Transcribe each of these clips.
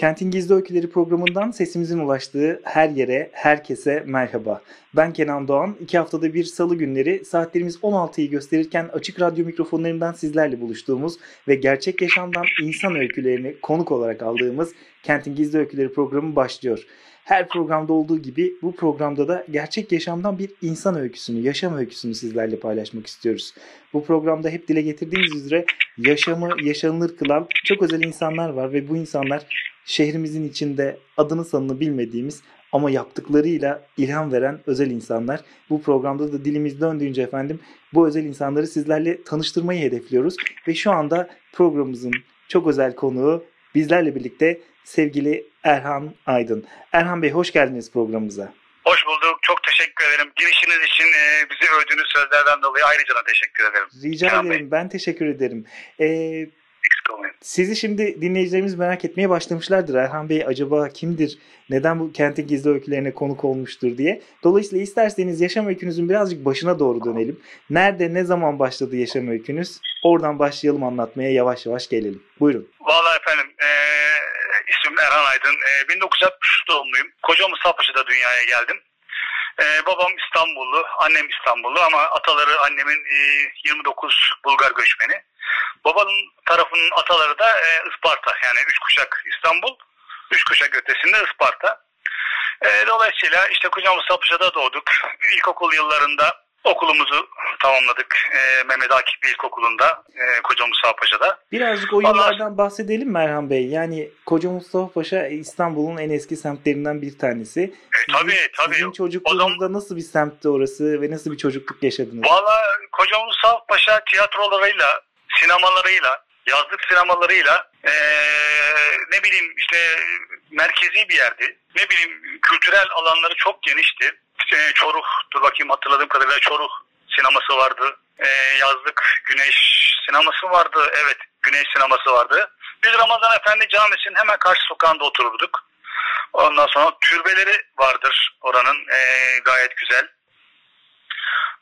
Kentin Gizli Öyküleri programından sesimizin ulaştığı her yere, herkese merhaba. Ben Kenan Doğan. İki haftada bir salı günleri saatlerimiz 16'yı gösterirken açık radyo mikrofonlarından sizlerle buluştuğumuz ve gerçek yaşamdan insan öykülerini konuk olarak aldığımız Kentin Gizli Öyküleri programı başlıyor. Her programda olduğu gibi bu programda da gerçek yaşamdan bir insan öyküsünü, yaşam öyküsünü sizlerle paylaşmak istiyoruz. Bu programda hep dile getirdiğimiz üzere yaşamı yaşanılır kılan çok özel insanlar var ve bu insanlar şehrimizin içinde adını sanını bilmediğimiz ama yaptıklarıyla ilham veren özel insanlar. Bu programda da dilimiz döndüğünce efendim bu özel insanları sizlerle tanıştırmayı hedefliyoruz. Ve şu anda programımızın çok özel konuğu bizlerle birlikte sevgili Erhan Aydın. Erhan Bey hoş geldiniz programımıza. Hoş bulduk. Çok teşekkür ederim. Girişiniz için e, bizi övdüğünüz sözlerden dolayı ayrıca da teşekkür ederim. Rica Kenan ederim. Bey. Ben teşekkür ederim. Ee, sizi şimdi dinleyicilerimiz merak etmeye başlamışlardır. Erhan Bey acaba kimdir? Neden bu kentin gizli öykülerine konuk olmuştur diye. Dolayısıyla isterseniz yaşam öykünüzün birazcık başına doğru dönelim. Nerede, ne zaman başladı yaşam öykünüz? Oradan başlayalım anlatmaya yavaş yavaş gelelim. Buyurun. Vallahi efendim e, Erhan Aydın. E, 1963 doğumluyum. Koca Mustafa'da dünyaya geldim. E, babam İstanbullu, annem İstanbullu ama ataları annemin e, 29 Bulgar göçmeni. Babanın tarafının ataları da e, Isparta. Yani üç kuşak İstanbul, üç kuşak ötesinde Isparta. E, dolayısıyla işte Koca Mustafa'da doğduk. İlkokul yıllarında okulumuzu tamamladık. E, Mehmet Akif İlkokulu'nda, e, Koca Mustafa Paşa'da. Birazcık o Vallahi- yıllardan bahsedelim mi Erhan Bey? Yani Koca Mustafa Paşa İstanbul'un en eski semtlerinden bir tanesi. E, tabii tabii. Sizin çocukluğunuzda nasıl bir semtti orası ve nasıl bir çocukluk yaşadınız? Valla Koca Mustafa Paşa tiyatrolarıyla, sinemalarıyla, yazlık sinemalarıyla eee, ne bileyim işte merkezi bir yerdi. Ne bileyim kültürel alanları çok genişti. İşte Çoruh, dur bakayım hatırladığım kadarıyla Çoruh sineması vardı. Eee, yazlık Güneş sineması vardı. Evet Güneş sineması vardı. Biz Ramazan Efendi Camisi'nin hemen karşı sokağında otururduk. Ondan sonra türbeleri vardır oranın eee, gayet güzel.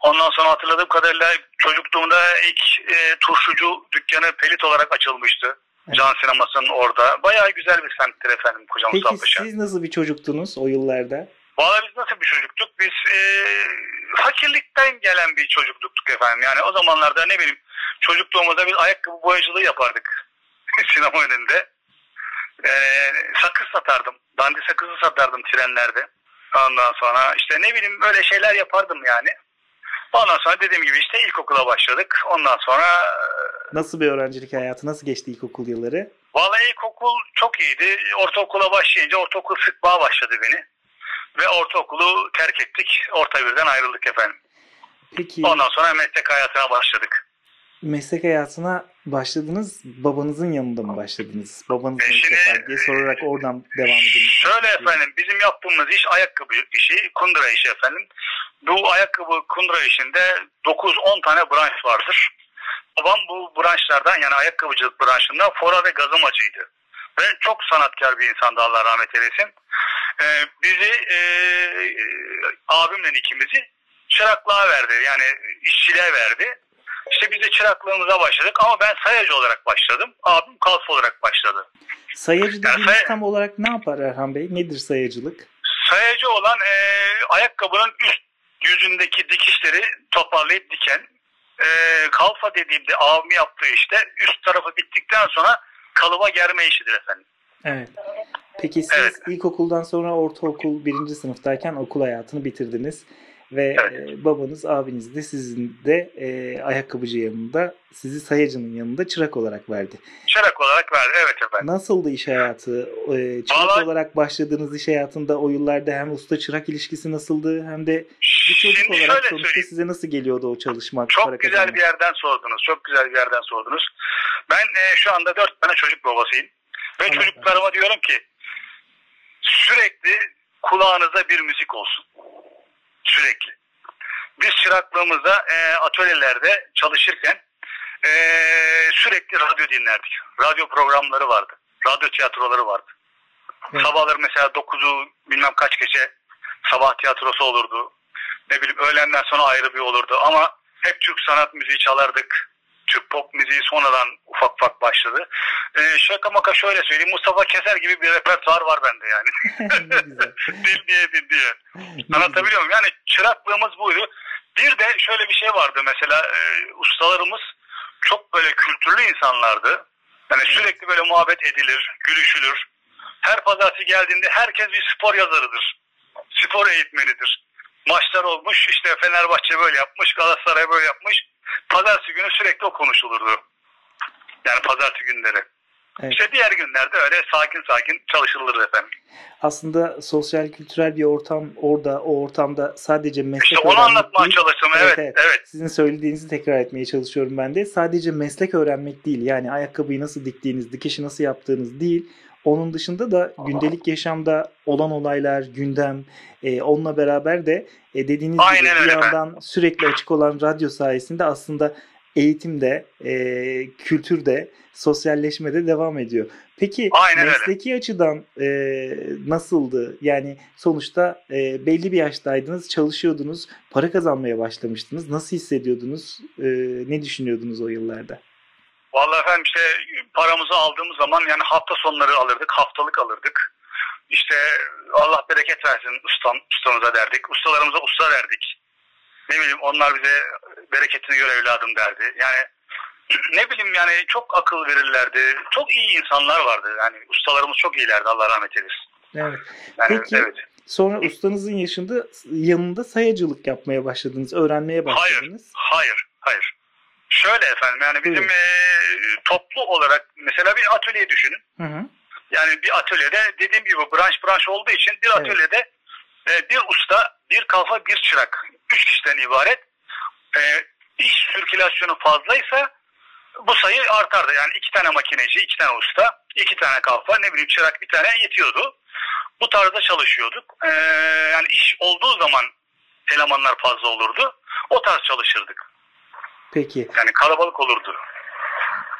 Ondan sonra hatırladığım kadarıyla çocukluğumda ilk e, turşucu dükkanı Pelit olarak açılmıştı. Evet. Can sinemasının orada. Bayağı güzel bir semttir efendim Koca Peki Mustafa siz nasıl bir çocuktunuz o yıllarda? Valla biz nasıl bir çocuktuk? Biz e, fakirlikten gelen bir çocukluktuk efendim. Yani o zamanlarda ne bileyim çocukluğumuzda biz ayakkabı boyacılığı yapardık sinema önünde. E, sakız satardım. Dandi sakızı satardım trenlerde. Ondan sonra işte ne bileyim öyle şeyler yapardım yani. Ondan sonra dediğim gibi işte ilkokula başladık. Ondan sonra Nasıl bir öğrencilik hayatı? Nasıl geçti ilkokul yılları? Vallahi ilkokul çok iyiydi. Ortaokula başlayınca ortaokul sıkmaya başladı beni. Ve ortaokulu terk ettik. Orta birden ayrıldık efendim. Peki Ondan sonra meslek hayatına başladık. meslek hayatına başladınız. Babanızın yanında mı başladınız? Babanız E şimdi- yapar diye sorarak oradan devam edelim. Şöyle efendim bizim yaptığımız iş ayakkabı işi, kundura işi efendim. Bu ayakkabı kundura işinde 9-10 tane branş vardır. Babam bu branşlardan yani ayakkabıcılık branşından fora ve gazımacıydı. Ve çok sanatkar bir insandı Allah rahmet eylesin. Ee, bizi e, abimle ikimizi çıraklığa verdi. Yani işçiliğe verdi. İşte biz de çıraklığımıza başladık ama ben sayacı olarak başladım. Abim kalfa olarak başladı. Sayacı Ya dediğiniz say- tam olarak ne yapar Erhan Bey? Nedir sayacılık? Sayacı olan e, ayakkabının üst yüzündeki dikişleri toparlayıp diken. E, kalfa dediğimde abimi yaptığı işte üst tarafı bittikten sonra kalıba germe işidir efendim. Evet. Peki siz Evet. ilkokuldan sonra ortaokul birinci sınıftayken okul hayatını bitirdiniz. Ve Evet. e, babanız, abiniz de sizin de e, ayakkabıcı yanında, sizi sayacının yanında çırak olarak verdi. Çırak olarak verdi. Evet efendim. Nasıldı iş hayatı? E, çırak Vallahi- olarak başladığınız iş hayatında o yıllarda hem usta-çırak ilişkisi nasıldı hem de bir çocuk olarak sonuçta söyleyeyim. size nasıl geliyordu o çalışmak? Çok güzel kazanmak? bir yerden sordunuz. Çok güzel bir yerden sordunuz. Ben e, şu anda dört tane çocuk babasıyım. Ve Allah çocuklarıma diyorum ki sürekli kulağınıza bir müzik olsun. Sürekli. Biz çıraklığımızda e, atölyelerde çalışırken e, sürekli radyo dinlerdik. Radyo programları vardı. Radyo tiyatroları vardı. Evet. Sabahları mesela 9'u bilmem kaç gece sabah tiyatrosu olurdu. Ne bileyim öğlenden sonra ayrı bir olurdu. Ama hep Türk sanat müziği çalardık. Türk pop müziği sonradan ufak ufak başladı. Ee, şaka maka şöyle söyleyeyim. Mustafa Keser gibi bir repertuar var bende yani. dinleye dinleye. Ne güzel. Anlatabiliyor muyum? Yani çıraklığımız buydu. Bir de şöyle bir şey vardı mesela e, ustalarımız çok böyle kültürlü insanlardı. Yani Evet. sürekli böyle muhabbet edilir, gülüşülür. Her pazartesi geldiğinde herkes bir spor yazarıdır. Spor eğitmenidir. Maçlar olmuş işte Fenerbahçe böyle yapmış, Galatasaray böyle yapmış. Pazartesi günü sürekli o konuşulurdu. Yani pazartesi günleri. Evet. İşte diğer günlerde öyle sakin sakin çalışılırdı efendim. Aslında sosyal kültürel bir ortam orada o ortamda sadece meslek İşte onu anlatmaya değil, çalıştım. Evet, evet. evet. Sizin söylediğinizi tekrar etmeye çalışıyorum ben de. Sadece meslek öğrenmek değil yani ayakkabıyı nasıl diktiğiniz, dikişi nasıl yaptığınız değil. Onun dışında da gündelik yaşamda olan olaylar, gündem, e, onunla beraber de e, dediğiniz Aynen gibi bir öyle yandan sürekli açık olan radyo sayesinde aslında eğitimde, e, kültürde, sosyalleşmede devam ediyor. Peki Aynen öyle. mesleki açıdan e, nasıldı? Yani sonuçta e, belli bir yaştaydınız, çalışıyordunuz, para kazanmaya başlamıştınız. Nasıl hissediyordunuz? E, ne düşünüyordunuz o yıllarda? Vallahi efendim işte paramızı aldığımız zaman yani hafta sonları alırdık, haftalık alırdık. İşte Allah bereket versin ustam, ustamıza derdik. Ustalarımıza usta derdik. Ne bileyim onlar bize bereketini gör evladım derdi. Yani ne bileyim yani çok akıl verirlerdi. Çok iyi insanlar vardı. Yani ustalarımız çok iyilerdi Allah rahmet eylesin. Evet. Yani Peki. evet. Sonra ustanızın yaşında yanında sayacılık yapmaya başladınız, öğrenmeye Hayır. başladınız. Hayır, hayır. Şöyle efendim yani bizim eee, toplu olarak mesela bir atölye düşünün. Hı hı. Yani bir atölyede dediğim gibi branş branş olduğu için bir Evet. atölyede e, bir usta, bir kafa, bir çırak. Üç kişiden ibaret. E, iş sirkülasyonu fazlaysa bu sayı artardı. Yani iki tane makineci, iki tane usta, iki tane kafa, ne bileyim çırak bir tane yetiyordu. Bu tarzda çalışıyorduk. E, yani iş olduğu zaman elemanlar fazla olurdu. O tarz çalışırdık. Peki. Yani kalabalık olurdu.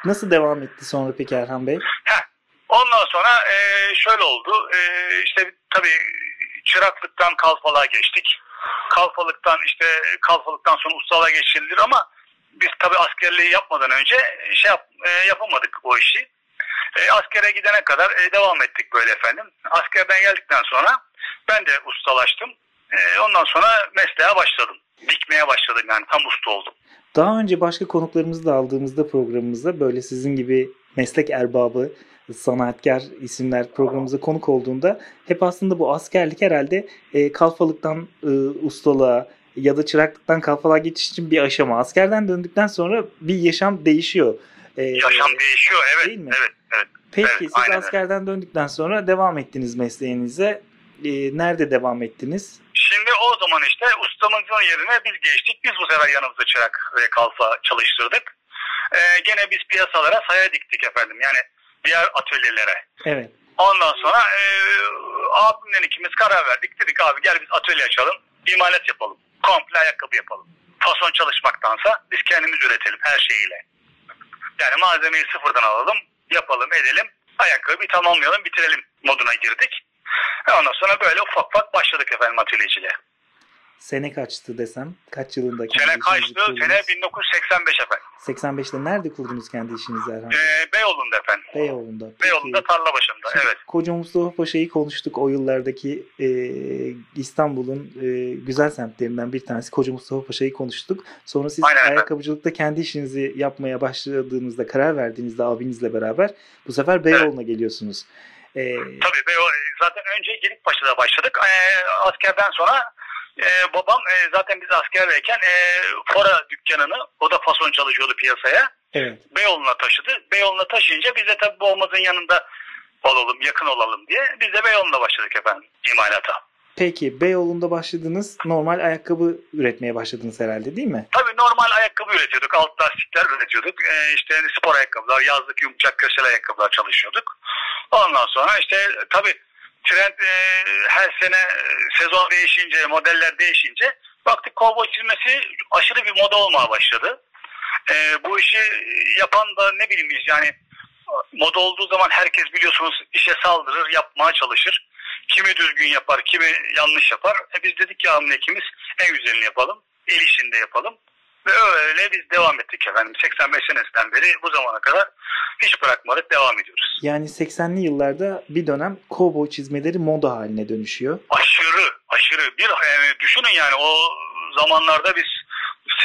Nasıl devam etti sonra peki Erhan Bey? Heh. Ondan sonra e, şöyle oldu. E, işte tabii çıraklıktan kalfalığa geçtik. Kalfalıktan işte kalfalıktan sonra ustalığa geçirilir ama biz tabii askerliği yapmadan önce şey yap, e, yapamadık o işi. E, askere gidene kadar e, devam ettik böyle efendim. Askerden geldikten sonra ben de ustalaştım. E, ondan sonra mesleğe başladım. Dikmeye başladım yani tam usta oldum. Daha önce başka konuklarımızı da aldığımızda programımızda böyle sizin gibi meslek erbabı, sanatkar isimler programımıza konuk olduğunda hep aslında bu askerlik herhalde e, kalfalıktan e, ustalığa ya da çıraklıktan kalfalığa geçiş için bir aşama. Askerden döndükten sonra bir yaşam değişiyor. E, Yaşam değişiyor evet. değil mi? Evet, evet. Peki evet, siz aynen askerden döndükten sonra devam ettiniz mesleğinize. E, nerede devam ettiniz? Şimdi o zaman işte ustamızın yerine biz geçtik. Biz bu sefer yanımızda çırak ve kalfa çalıştırdık. Ee, gene biz piyasalara saya diktik efendim. Yani diğer atölyelere. Evet. Ondan sonra e, abimle ikimiz karar verdik. Dedik abi gel biz atölye açalım. imalat yapalım. Komple ayakkabı yapalım. Fason çalışmaktansa biz kendimiz üretelim her şeyiyle. Yani malzemeyi sıfırdan alalım. Yapalım edelim. Ayakkabıyı tamamlayalım bitirelim moduna girdik. E ondan sonra böyle ufak ufak başladık efendim atölyeciliğe. Sene kaçtı desem? Kaç yılında kendi Sene kaçtı? kurdunuz? Sene 1985 efendim. 85'te nerede kurdunuz kendi işinizi Erhan? Bey? Ee, Beyoğlu'nda efendim. Beyoğlu'nda. Peki, Beyoğlu'nda tarla başında. şimdi Evet. Koca Mustafa Paşa'yı konuştuk. O yıllardaki e, İstanbul'un e, güzel semtlerinden bir tanesi. Koca Mustafa Paşa'yı konuştuk. Sonra siz Aynen ayakkabıcılıkta kendi işinizi yapmaya başladığınızda, karar verdiğinizde abinizle beraber bu sefer Beyoğlu'na geliyorsunuz. E, Tabii Beyoğlu, zaten önce Gedikpaşa'da başladık. Ee, askerden sonra e, babam e, zaten biz askerdeyken e, Fora dükkanını o da fason çalışıyordu piyasaya. evet. Beyoğlu'na taşıdı. Beyoğlu'na taşıyınca biz de tabii babamızın yanında olalım, yakın olalım diye biz de Beyoğlu'na başladık efendim imalata. Peki Beyoğlu'nda başladınız. Normal ayakkabı üretmeye başladınız herhalde değil mi? Tabii normal ayakkabı üretiyorduk. Alt lastikler üretiyorduk. Ee, işte spor ayakkabılar, yazlık yumuşak köşeli ayakkabılar çalışıyorduk. Ondan sonra işte tabii trend e, her sene e, sezon değişince, modeller değişince baktık kovboy çizmesi aşırı bir moda olmaya başladı. E, bu işi yapan da ne bileyim yani moda olduğu zaman herkes biliyorsunuz işe saldırır, yapmaya çalışır. Kimi düzgün yapar, kimi yanlış yapar. E biz dedik ki hamlekimiz en güzelini yapalım, el işinde yapalım. Ve öyle biz devam ettik efendim. 85 senesinden beri bu zamana kadar hiç bırakmadık, devam ediyoruz. Yani 80'li yıllarda bir dönem kovboy çizmeleri moda haline dönüşüyor. Aşırı, aşırı. Bir yani düşünün yani o zamanlarda biz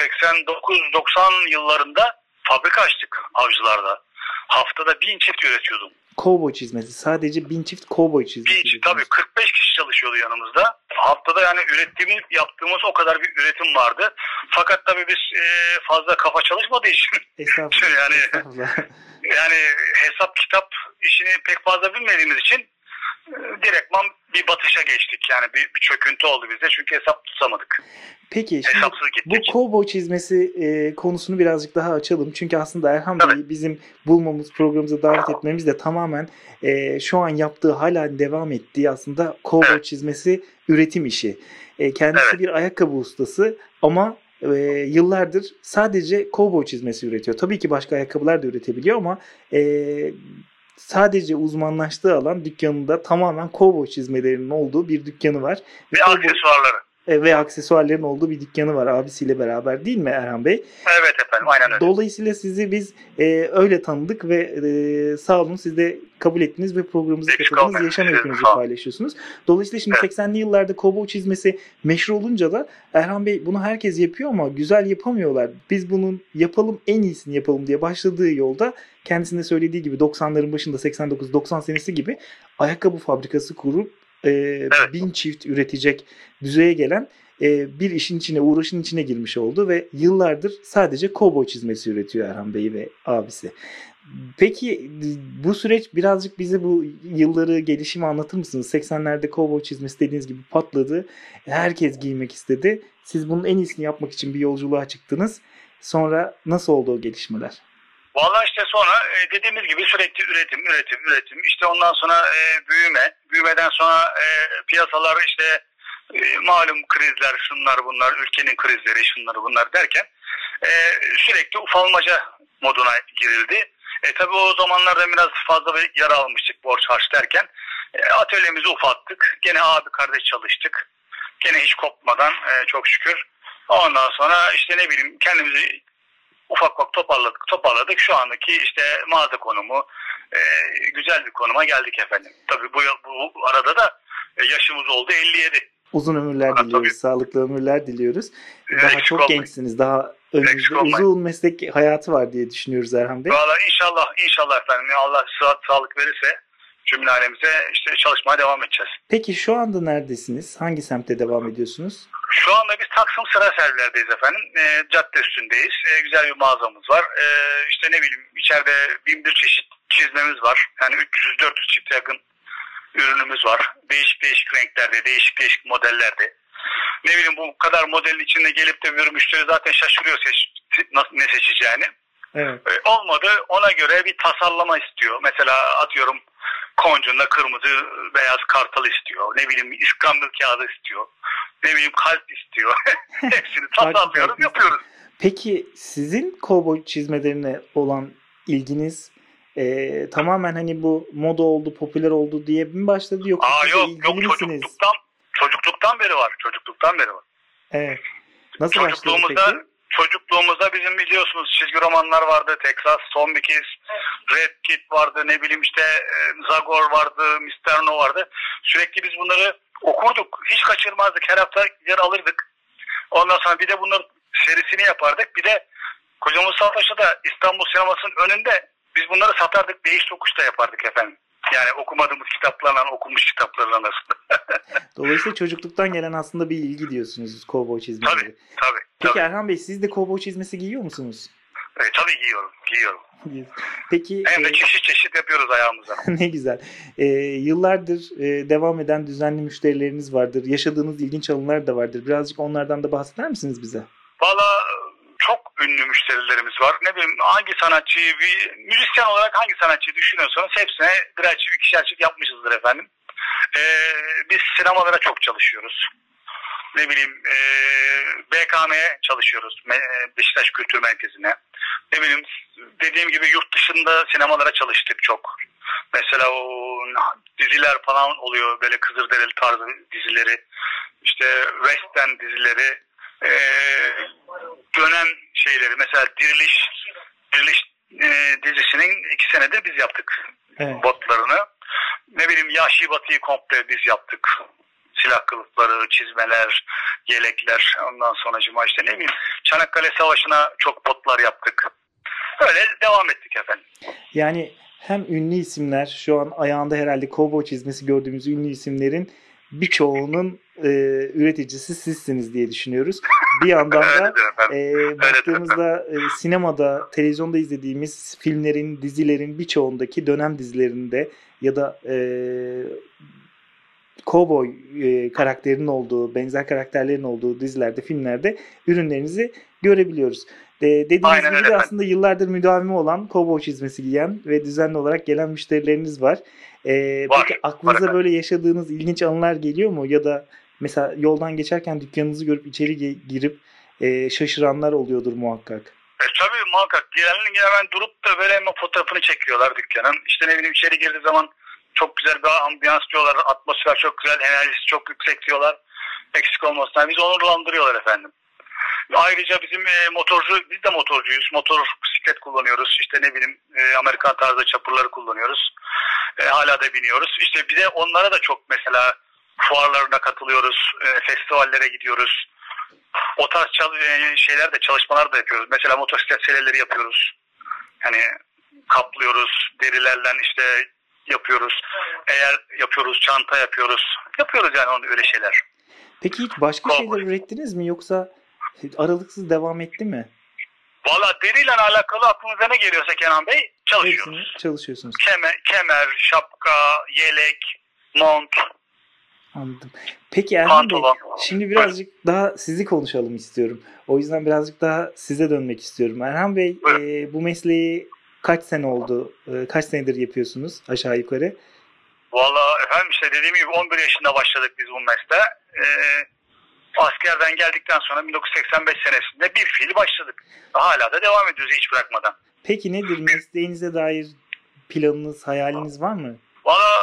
89-90 yıllarında fabrika açtık avcılarda. Haftada bin çift üretiyordum. Kovboy çizmesi. Sadece bin çift kovboy çizmesi. Bin çift tabii 45 kişi çalışıyordu yanımızda. Haftada yani ürettiğimiz yaptığımız o kadar bir üretim vardı. Fakat tabii biz e, fazla kafa çalışmadığı için Estağfurullah. Yani- estağfurullah. yani hesap kitap işini pek fazla bilmediğimiz için direktman bir batışa geçtik. Yani bir, bir çöküntü oldu bizde çünkü hesap tutamadık. Peki şimdi Hesapsız bu kovboy çizmesi e, konusunu birazcık daha açalım. Çünkü aslında Erhan Tabii. Bey'i bizim bulmamız, programımıza davet etmemiz de tamamen e, şu an yaptığı hala devam ettiği aslında kovboy Evet. çizmesi üretim işi. E, kendisi Evet. bir ayakkabı ustası ama e, yıllardır sadece kovboy çizmesi üretiyor. Tabii ki başka ayakkabılar da üretebiliyor ama e, sadece uzmanlaştığı alan dükkanında tamamen kovboy çizmelerinin olduğu bir dükkanı var. Ve kovboy- aksesuarları. E, ve aksesuarların olduğu bir dükkanı var abisiyle beraber değil mi Erhan Bey? Evet efendim aynen öyle. Dolayısıyla sizi biz e, öyle tanıdık ve e, sağ olun siz de kabul ettiniz ve programımıza katıldınız. Yaşam öykünüzü paylaşıyorsunuz. Dolayısıyla şimdi Evet. 80'li yıllarda kovboy çizmesi meşhur olunca da Erhan Bey bunu herkes yapıyor ama güzel yapamıyorlar. Biz bunun yapalım en iyisini yapalım diye başladığı yolda kendisinde söylediği gibi 90'ların başında 89-90 senesi gibi ayakkabı fabrikası kurup e, bin çift üretecek düzeye gelen e, bir işin içine, uğraşın içine girmiş oldu ve yıllardır sadece kovboy çizmesi üretiyor Erhan Bey ve abisi. Peki bu süreç birazcık bize bu yılları gelişimi anlatır mısınız? 80'lerde kovboy çizmesi dediğiniz gibi patladı. Herkes giymek istedi. Siz bunun en iyisini yapmak için bir yolculuğa çıktınız. Sonra nasıl oldu o gelişmeler? Vallahi işte sonra e, dediğimiz gibi sürekli üretim, üretim, üretim. İşte ondan sonra e, büyüme. Büyümeden sonra e, piyasalar işte e, malum krizler, şunlar bunlar, ülkenin krizleri, şunlar bunlar derken e, sürekli ufalmaca moduna girildi. E tabi o zamanlarda biraz fazla bir yara almıştık borç harç derken. E, atölyemizi ufattık. Gene abi kardeş çalıştık. Gene hiç kopmadan e, çok şükür. Ondan sonra işte ne bileyim kendimizi ufak ufak toparladık toparladık. Şu andaki işte mağaza konumu e, güzel bir konuma geldik efendim. Tabii bu, bu arada da e, yaşımız oldu 57. Uzun ömürler Ha, diliyoruz, tabii. sağlıklı ömürler diliyoruz. Ee, Daha eksik çok olmayın. gençsiniz, daha önünüzde uzun meslek hayatı var diye düşünüyoruz Erhan Bey. Valla inşallah inşallah efendim Allah sıhhat sağlık verirse cümle alemize işte çalışmaya devam edeceğiz. Peki şu anda neredesiniz? Hangi semtte devam ediyorsunuz? Şu anda biz Taksim sıra servilerdeyiz efendim. E, cadde üstündeyiz. E, güzel bir mağazamız var. E, işte ne bileyim içeride bin bir çeşit çizmemiz var. Yani 300-400 çift yakın ürünümüz var. Değişik değişik renklerde, değişik değişik modellerde. Ne bileyim bu kadar modelin içinde gelip de bir müşteri zaten şaşırıyor seç, nasıl, ne seçeceğini. Evet. E, olmadı ona göre bir tasarlama istiyor. Mesela atıyorum koncunda kırmızı beyaz kartal istiyor. Ne bileyim iskambil kağıdı istiyor. Ne bileyim kalp istiyor. Hepsini tasarlıyoruz yapıyoruz. Peki sizin kovboy çizmelerine olan ilginiz e, tamamen hani bu moda oldu, popüler oldu diye mi başladı yoksa Aa yok yok misiniz? çocukluktan çocukluktan beri var. Çocukluktan beri var. Evet. Nasıl başladı Çocukluğumuzda peki? Çocukluğumuzda bizim biliyorsunuz çizgi romanlar vardı. Texas, bir kez, Red Kit vardı. Ne bileyim işte e, Zagor vardı, Mr. No vardı. Sürekli biz bunları okurduk. Hiç kaçırmazdık. Her hafta yer alırdık. Ondan sonra bir de bunların serisini yapardık. Bir de Koca Mustafa Paşa'da İstanbul sinemasının önünde biz bunları satardık. Değiş tokuş da yapardık efendim. Yani okumadığımız kitaplarla okumuş kitaplarla arasında. Dolayısıyla çocukluktan gelen aslında bir ilgi diyorsunuz kovboy çizmeleri. Tabii, tabii. Peki tabii. Erhan Bey siz de kovboy çizmesi giyiyor musunuz? E, tabii giyiyorum, giyiyorum. Peki Hem de e, çeşit çeşit yapıyoruz ayağımıza. ne güzel. E, yıllardır e, devam eden düzenli müşterileriniz vardır. Yaşadığınız ilginç anılar da vardır. Birazcık onlardan da bahseder misiniz bize? Valla ünlü müşterilerimiz var. Ne bileyim hangi sanatçıyı, bir müzisyen olarak hangi sanatçıyı düşünüyorsanız hepsine birer çift, ikişer çift yapmışızdır efendim. Ee, biz sinemalara çok çalışıyoruz. Ne bileyim e, BKM'ye çalışıyoruz. Me- Beşiktaş Kültür Merkezi'ne. Ne bileyim dediğim gibi yurt dışında sinemalara çalıştık çok. Mesela o diziler falan oluyor böyle Kızılderili tarzı dizileri. İşte Western dizileri. e, dönem şeyleri mesela Diriliş Diriliş e, dizisinin iki senedir biz yaptık Evet. botlarını. Ne bileyim Yahşi Batı'yı komple biz yaptık. Silah kılıfları, çizmeler, yelekler. Ondan sonra cuma işte ne bileyim Çanakkale Savaşı'na çok botlar yaptık. Öyle devam ettik efendim. Yani hem ünlü isimler şu an ayağında herhalde kovboy çizmesi gördüğümüz ünlü isimlerin birçoğunun e, üreticisi sizsiniz diye düşünüyoruz. Bir yandan da e, baktığımızda e, sinemada, televizyonda izlediğimiz filmlerin, dizilerin birçoğundaki dönem dizilerinde ya da e, kovboy e, karakterinin olduğu, benzer karakterlerin olduğu dizilerde, filmlerde ürünlerinizi görebiliyoruz. E, dediğiniz Aynen gibi de efendim. aslında yıllardır müdavimi olan kovboy çizmesi giyen ve düzenli olarak gelen müşterileriniz var. E, Var, peki aklınıza var böyle yaşadığınız ilginç anılar geliyor mu? Ya da mesela yoldan geçerken dükkanınızı görüp içeri girip e, şaşıranlar oluyordur muhakkak. E, tabii muhakkak. Girenin hemen durup da böyle hemen fotoğrafını çekiyorlar dükkanın. İşte ne bileyim içeri girdiği zaman çok güzel bir ambiyans diyorlar. Atmosfer çok güzel, enerjisi çok yüksek diyorlar. Eksik olmasın. Biz onurlandırıyorlar efendim. Ayrıca bizim e, motorcu, biz de motorcuyuz. Motor bisiklet kullanıyoruz. İşte ne bileyim e, Amerikan tarzı çapurları kullanıyoruz. E, hala da biniyoruz. İşte bir de onlara da çok mesela fuarlarına katılıyoruz. E, festivallere gidiyoruz. O tarz e, şeyler de çalışmalar da yapıyoruz. Mesela motosiklet seleleri yapıyoruz. Hani kaplıyoruz. Derilerden işte yapıyoruz. Eğer yapıyoruz çanta yapıyoruz. Yapıyoruz yani öyle şeyler. Peki hiç başka Kovboy. şeyler ürettiniz mi yoksa aralıksız devam etti mi? Valla deriyle alakalı aklınıza ne geliyorsa Kenan Bey çalışıyoruz. Hepsini çalışıyorsunuz. Kemer, kemer, şapka, yelek, mont, Anladım. Peki Erhan Bey, şimdi birazcık daha sizi konuşalım istiyorum. O yüzden birazcık daha size dönmek istiyorum. Erhan Bey, Buyurun. e, bu mesleği kaç sene oldu? E, kaç senedir yapıyorsunuz aşağı yukarı? Valla efendim işte dediğim gibi 11 yaşında başladık biz bu mesleğe. Ee, askerden geldikten sonra 1985 senesinde bir fiil başladık. Hala da devam ediyoruz hiç bırakmadan. Peki nedir mesleğinize dair planınız, hayaliniz var mı? Valla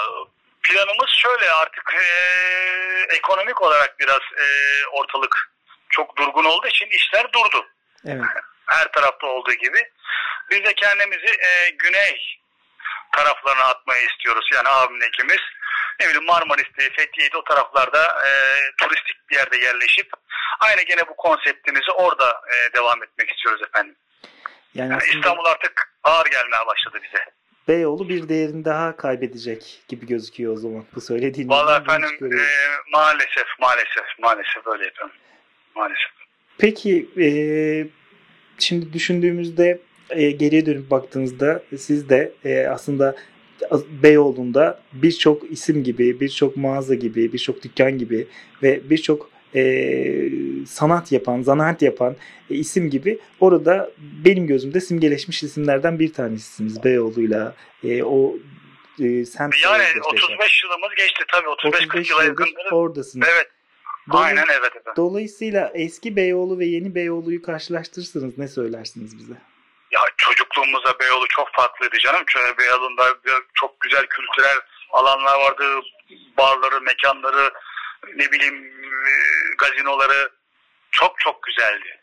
planımız şöyle artık eee, ekonomik olarak biraz eee, ortalık çok durgun olduğu için işler durdu. Evet. Her tarafta olduğu gibi. Biz de kendimizi eee, güney taraflarına atmayı istiyoruz. Yani abimle ikimiz. Ne bileyim Marmaris'te, Fethiye'de o taraflarda eee, turistik bir yerde yerleşip aynı gene bu konseptimizi orada eee, devam etmek istiyoruz efendim. Yani Yani aslında İstanbul artık ağır gelmeye başladı bize. Beyoğlu bir değerini daha kaybedecek gibi gözüküyor o zaman. Bu söylediğinizden Vallahi bunu efendim e, maalesef maalesef maalesef öyle yapıyorum. Maalesef. Peki e, şimdi düşündüğümüzde e, geriye dönüp baktığınızda siz de e, aslında Beyoğlu'nda birçok isim gibi, birçok mağaza gibi, birçok dükkan gibi ve birçok e, sanat yapan, zanaat yapan e, isim gibi orada benim gözümde simgeleşmiş isimlerden bir tanesisiniz Beyoğlu'yla e, o e, semt Yani özdeşleşen. 35 yılımız geçti tabii 35-40 35 yıla yakındır. oradasınız. Evet Dolay- aynen evet efendim. Dolayısıyla eski Beyoğlu ve yeni Beyoğlu'yu karşılaştırırsanız ne söylersiniz bize? Ya çocukluğumuzda Beyoğlu çok farklıydı canım. Çünkü Beyoğlu'nda çok güzel kültürel alanlar vardı. Barları, mekanları, ne bileyim e, gazinoları çok çok güzeldi.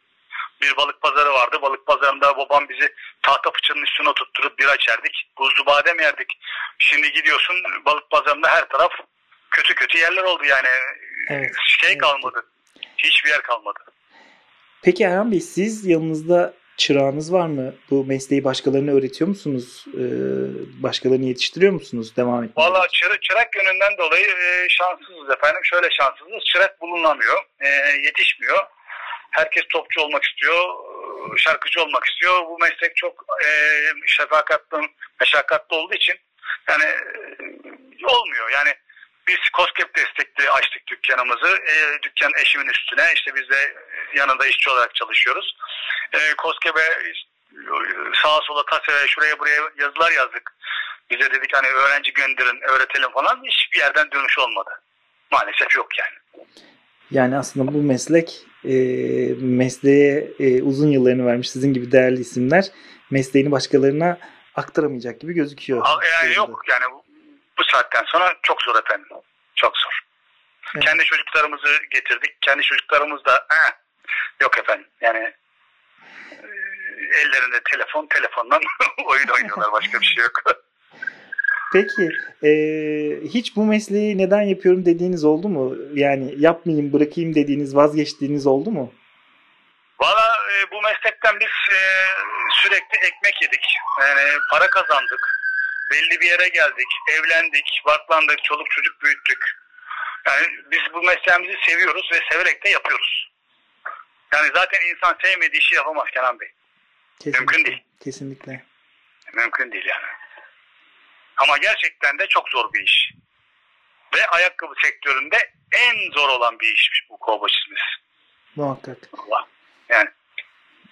Bir balık pazarı vardı. Balık pazarında babam bizi tahta fıçının üstüne oturtturup bira içerdik. Buzlu badem yerdik. Şimdi gidiyorsun balık pazarında her taraf kötü kötü yerler oldu yani. Evet, Şey evet. kalmadı. Hiçbir yer kalmadı. Peki Erhan Bey siz yanınızda çırağınız var mı? Bu mesleği başkalarına öğretiyor musunuz? Ee, başkalarını yetiştiriyor musunuz? Devam etmek Valla çırak, çırak yönünden dolayı e, şanssızız efendim. Şöyle şanssızız. Çırak bulunamıyor. E, yetişmiyor. Herkes topçu olmak istiyor. Şarkıcı olmak istiyor. Bu meslek çok e, şefakatli, meşakkatli olduğu için yani e, olmuyor. Yani biz COSGAP destekli açtık dükkanımızı. E, dükkan eşimin üstüne. İşte biz de yanında işçi olarak çalışıyoruz. E, COSGAP'e sağa sola kasaya şuraya buraya yazılar yazdık. Bize dedik hani öğrenci gönderin, öğretelim falan. Hiçbir yerden dönüş olmadı. Maalesef yok yani. Yani aslında bu meslek e, mesleğe e, uzun yıllarını vermiş sizin gibi değerli isimler mesleğini başkalarına aktaramayacak gibi gözüküyor. Yani yok yani bu saatten sonra çok zor efendim. Çok zor. Evet. Kendi çocuklarımızı getirdik. Kendi çocuklarımız da eh, yok efendim. Yani ellerinde telefon, telefondan oyun oynuyorlar. Başka bir şey yok. Peki e, hiç bu mesleği neden yapıyorum dediğiniz oldu mu? Yani yapmayayım bırakayım dediğiniz vazgeçtiğiniz oldu mu? Valla e, bu meslekten biz e, sürekli ekmek yedik. Yani para kazandık. Belli bir yere geldik. Evlendik, barklandık, çoluk çocuk büyüttük. Yani biz bu mesleğimizi seviyoruz ve severek de yapıyoruz. Yani zaten insan sevmediği işi yapamaz Kenan Bey. Kesinlikle, Mümkün değil. Kesinlikle. Mümkün değil yani. Ama gerçekten de çok zor bir iş. Ve ayakkabı sektöründe en zor olan bir işmiş bu kovboy çizmesi. Muhakkak. Allah. Yani.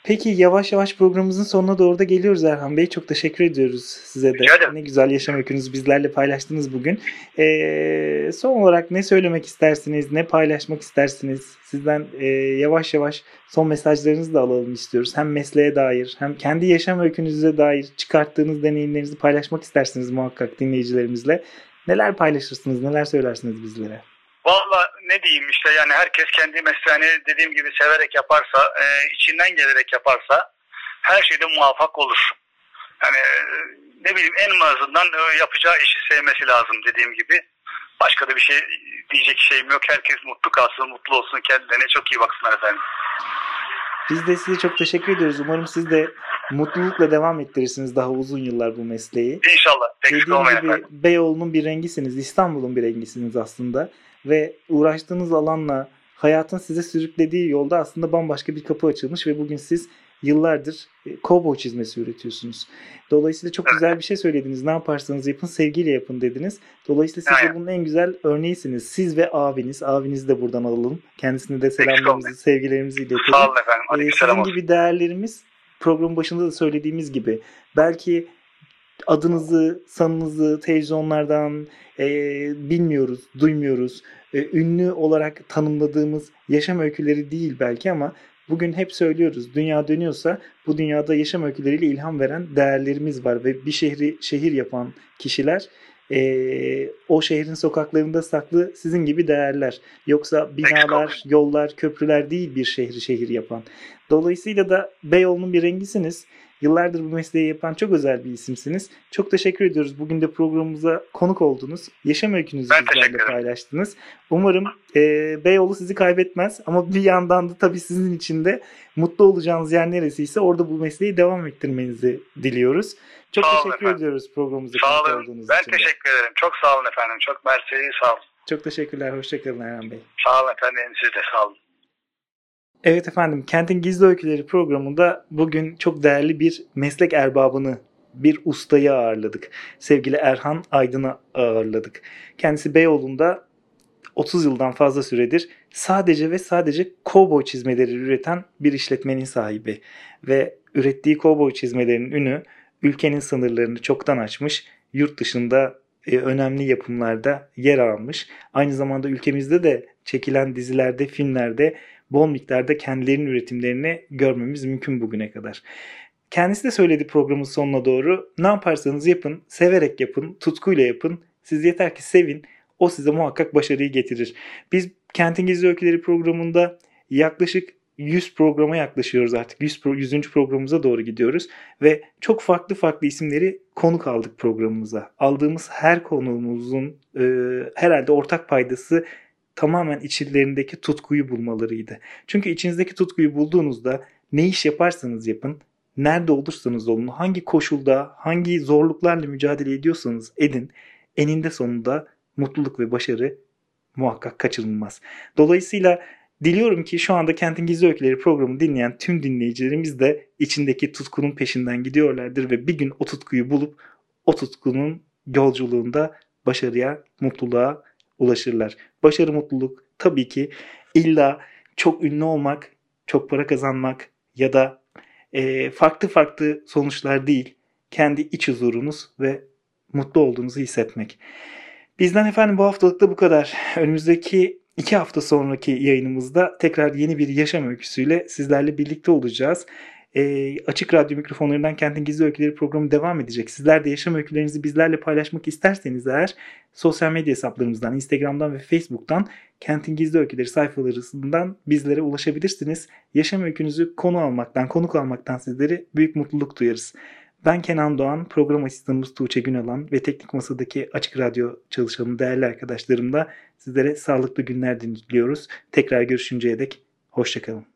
Peki yavaş yavaş programımızın sonuna doğru da geliyoruz Erhan Bey. Çok teşekkür ediyoruz size de. Ne güzel yaşam öykünüzü bizlerle paylaştınız bugün. Ee, son olarak ne söylemek istersiniz, ne paylaşmak istersiniz? Sizden e, yavaş yavaş son mesajlarınızı da alalım istiyoruz. Hem mesleğe dair hem kendi yaşam öykünüze dair çıkarttığınız deneyimlerinizi paylaşmak istersiniz muhakkak dinleyicilerimizle. Neler paylaşırsınız, neler söylersiniz bizlere? Valla ne diyeyim işte yani herkes kendi mesleğini dediğim gibi severek yaparsa, e, içinden gelerek yaparsa her şeyde muvaffak olur. Yani e, ne bileyim en azından e, yapacağı işi sevmesi lazım dediğim gibi. Başka da bir şey diyecek şeyim yok. Herkes mutlu kalsın, mutlu olsun, kendilerine çok iyi baksınlar efendim. Biz de size çok teşekkür ediyoruz. Umarım siz de mutlulukla devam ettirirsiniz daha uzun yıllar bu mesleği. İnşallah. Dediğim gibi efendim. Beyoğlu'nun bir rengisiniz. İstanbul'un bir rengisiniz aslında ve uğraştığınız alanla hayatın size sürüklediği yolda aslında bambaşka bir kapı açılmış ve bugün siz yıllardır kovboy çizmesi üretiyorsunuz. Dolayısıyla çok güzel bir şey söylediniz. Ne yaparsanız yapın sevgiyle yapın dediniz. Dolayısıyla siz de bunun en güzel örneğisiniz. Siz ve abiniz. Abinizi de buradan alalım. Kendisine de selamlarımızı, sevgilerimizi iletelim. Sağ olun efendim. Hadi ee, sizin gibi değerlerimiz programın başında da söylediğimiz gibi belki adınızı, sanınızı televizyonlardan e, bilmiyoruz, duymuyoruz. E, ünlü olarak tanımladığımız yaşam öyküleri değil belki ama bugün hep söylüyoruz. Dünya dönüyorsa bu dünyada yaşam öyküleriyle ilham veren değerlerimiz var ve bir şehri şehir yapan kişiler e, o şehrin sokaklarında saklı sizin gibi değerler. Yoksa binalar, yollar, köprüler değil bir şehri şehir yapan. Dolayısıyla da Beyoğlu'nun bir rengisiniz. Yıllardır bu mesleği yapan çok özel bir isimsiniz. Çok teşekkür ediyoruz. Bugün de programımıza konuk oldunuz. Yaşam öykünüzü bizlerle paylaştınız. Umarım e, Beyoğlu sizi kaybetmez ama bir yandan da tabii sizin için de mutlu olacağınız yer neresiyse orada bu mesleği devam ettirmenizi diliyoruz. Çok sağ teşekkür efendim. ediyoruz programımıza sağ konuk olduğunuz ben için. Ben teşekkür ederim. Çok sağ olun efendim. Çok mersi. Sağ olun. Çok teşekkürler. Hoşçakalın Erhan Bey. Sağ olun efendim. Siz de sağ olun. Evet efendim, Kentin Gizli Öyküleri programında bugün çok değerli bir meslek erbabını, bir ustayı ağırladık. Sevgili Erhan Aydın'ı ağırladık. Kendisi Beyoğlu'nda 30 yıldan fazla süredir sadece ve sadece kovboy çizmeleri üreten bir işletmenin sahibi. Ve ürettiği kovboy çizmelerinin ünü ülkenin sınırlarını çoktan aşmış, yurt dışında e, önemli yapımlarda yer almış. Aynı zamanda ülkemizde de çekilen dizilerde, filmlerde bol miktarda kendilerinin üretimlerini görmemiz mümkün bugüne kadar. Kendisi de söyledi programın sonuna doğru. Ne yaparsanız yapın, severek yapın, tutkuyla yapın. Siz yeter ki sevin. O size muhakkak başarıyı getirir. Biz Kentin Gizli Öyküleri programında yaklaşık 100 programa yaklaşıyoruz artık. 100, 100. programımıza doğru gidiyoruz. Ve çok farklı farklı isimleri konuk aldık programımıza. Aldığımız her konuğumuzun e, herhalde ortak paydası tamamen içlerindeki tutkuyu bulmalarıydı. Çünkü içinizdeki tutkuyu bulduğunuzda ne iş yaparsanız yapın, nerede olursanız olun, hangi koşulda, hangi zorluklarla mücadele ediyorsanız edin, eninde sonunda mutluluk ve başarı muhakkak kaçınılmaz. Dolayısıyla Diliyorum ki şu anda Kentin Gizli Öyküleri programı dinleyen tüm dinleyicilerimiz de içindeki tutkunun peşinden gidiyorlardır ve bir gün o tutkuyu bulup o tutkunun yolculuğunda başarıya, mutluluğa ulaşırlar. Başarı, mutluluk tabii ki illa çok ünlü olmak, çok para kazanmak ya da e, farklı farklı sonuçlar değil. Kendi iç huzurunuz ve mutlu olduğunuzu hissetmek. Bizden efendim bu haftalıkta bu kadar. Önümüzdeki iki hafta sonraki yayınımızda tekrar yeni bir yaşam öyküsüyle sizlerle birlikte olacağız. E, açık radyo mikrofonlarından Kentin Gizli Öyküleri programı devam edecek. Sizler de yaşam öykülerinizi bizlerle paylaşmak isterseniz eğer sosyal medya hesaplarımızdan, Instagram'dan ve Facebook'tan Kentin Gizli Öyküleri sayfalarından bizlere ulaşabilirsiniz. Yaşam öykünüzü konu almaktan, konuk almaktan sizleri büyük mutluluk duyarız. Ben Kenan Doğan, program asistanımız Tuğçe Günalan ve teknik masadaki Açık Radyo çalışanı değerli arkadaşlarım da sizlere sağlıklı günler diliyoruz. Tekrar görüşünceye dek hoşçakalın.